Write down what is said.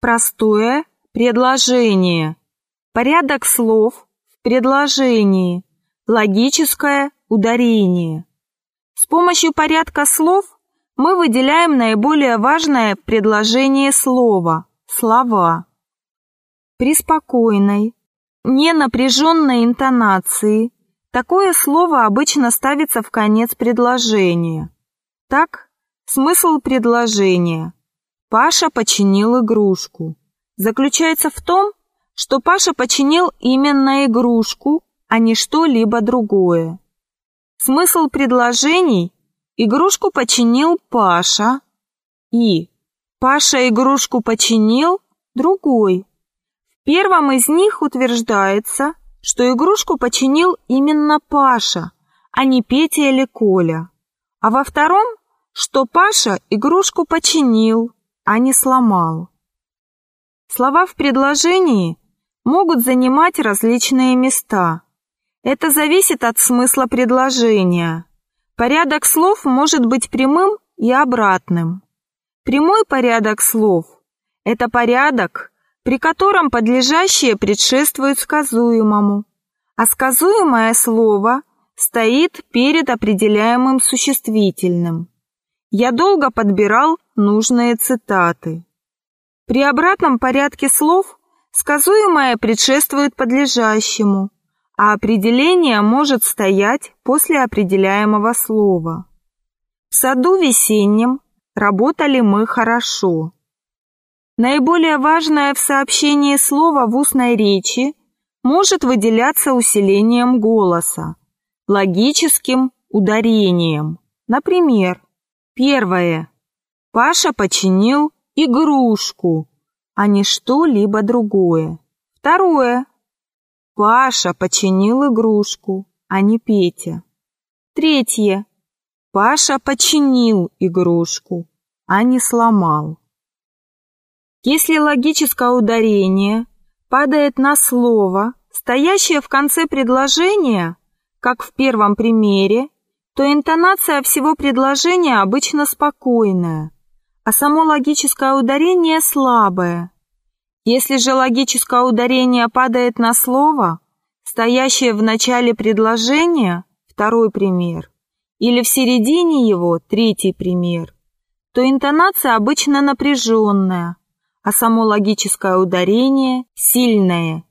Простое предложение. Порядок слов в предложении. Логическое ударение. С помощью порядка слов мы выделяем наиболее важное предложение слова – слова. При спокойной, ненапряженной интонации такое слово обычно ставится в конец предложения. Так, смысл предложения «Паша починил игрушку» заключается в том, что Паша починил именно игрушку, а не что-либо другое. Смысл предложений «Игрушку починил Паша» и «Паша игрушку починил» другой. В первом из них утверждается, что игрушку починил именно Паша, а не Петя или Коля. А во втором, что Паша игрушку починил, а не сломал. Слова в предложении могут занимать различные места. Это зависит от смысла предложения. Порядок слов может быть прямым и обратным. Прямой порядок слов – это порядок, при котором подлежащее предшествует сказуемому, а сказуемое слово стоит перед определяемым существительным. Я долго подбирал нужные цитаты. При обратном порядке слов сказуемое предшествует подлежащему, а определение может стоять после определяемого слова. В саду весеннем работали мы хорошо. Наиболее важное в сообщении слова в устной речи может выделяться усилением голоса, логическим ударением. Например, первое. Паша починил игрушку, а не что-либо другое. Второе. Паша починил игрушку, а не Петя. Третье. Паша починил игрушку, а не сломал. Если логическое ударение падает на слово, стоящее в конце предложения, как в первом примере, то интонация всего предложения обычно спокойная, а само логическое ударение слабое. Если же логическое ударение падает на слово, стоящее в начале предложения, второй пример, или в середине его, третий пример, то интонация обычно напряженная, а само логическое ударение сильное –